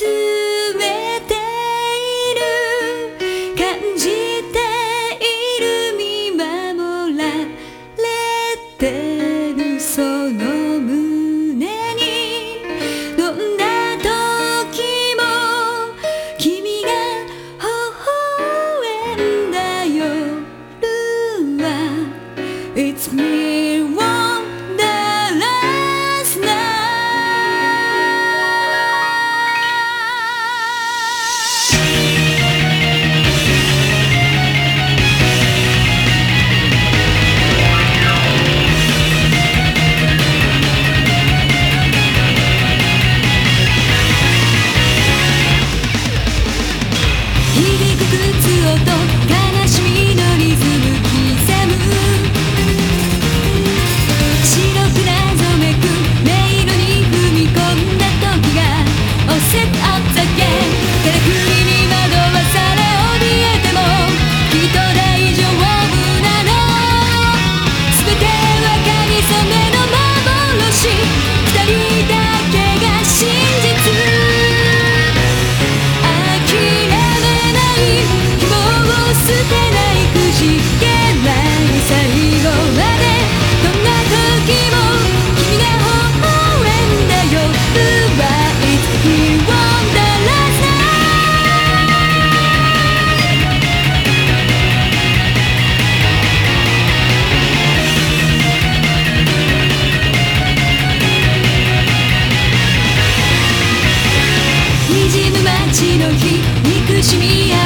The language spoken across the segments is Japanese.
すべている感じている見守られてるその胸にどんな時も君が微笑んだ夜はと悲憎しみや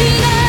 しない